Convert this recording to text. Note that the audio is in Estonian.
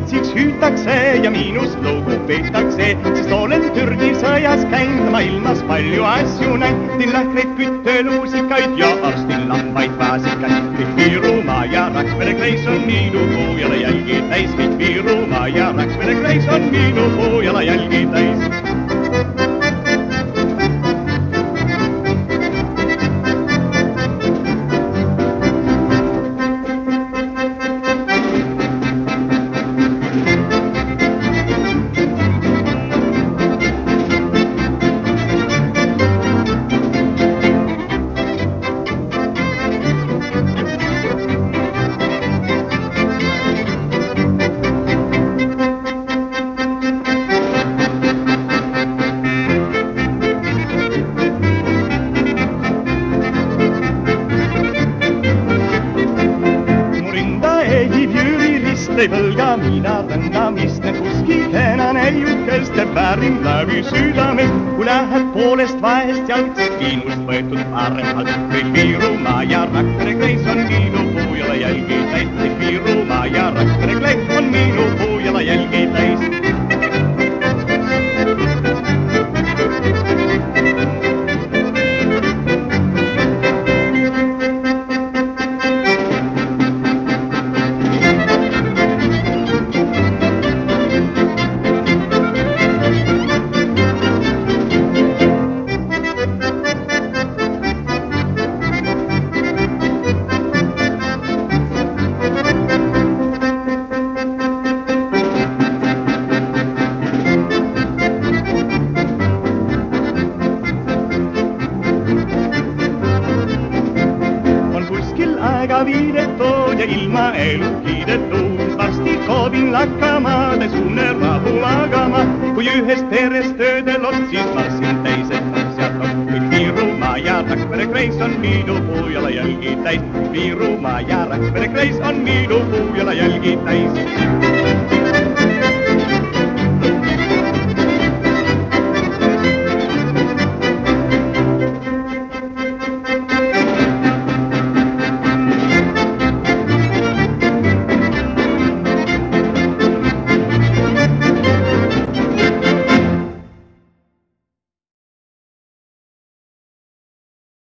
printsiks hüütakse ja minust lugu peetakse, sest olen Türgi sõjas käinud, maailmas palju asju näinud, lähkreid, kütteluusikaid ja arstin lambaid vaasikaid. kõik Virumaa ja Rakvere kreis on minu puu jalajälgi täis, kõik Virumaa ja Rakvere kreis on minu puu jalajälgi täis. Ei põlga mina tõndamist, need kuskilena neiukest teeb väärin läbi südamest. kui lähed poolest vahest jalgsi kiinust võetud paremalt, kõik Virumaa ja Rakvere kleis on minu puujalajälgi täis. kõik ja ilma elu kiidetud. varsti koobin lakkamaades une rahu magama, kui ühest perest töödel otsis massin teised asjad on. kõik Virumaa ja Rakvere kreis on minu puujalajälgi täis. Virumaa ja Rakvere kreis on minu puujalajälgi täis.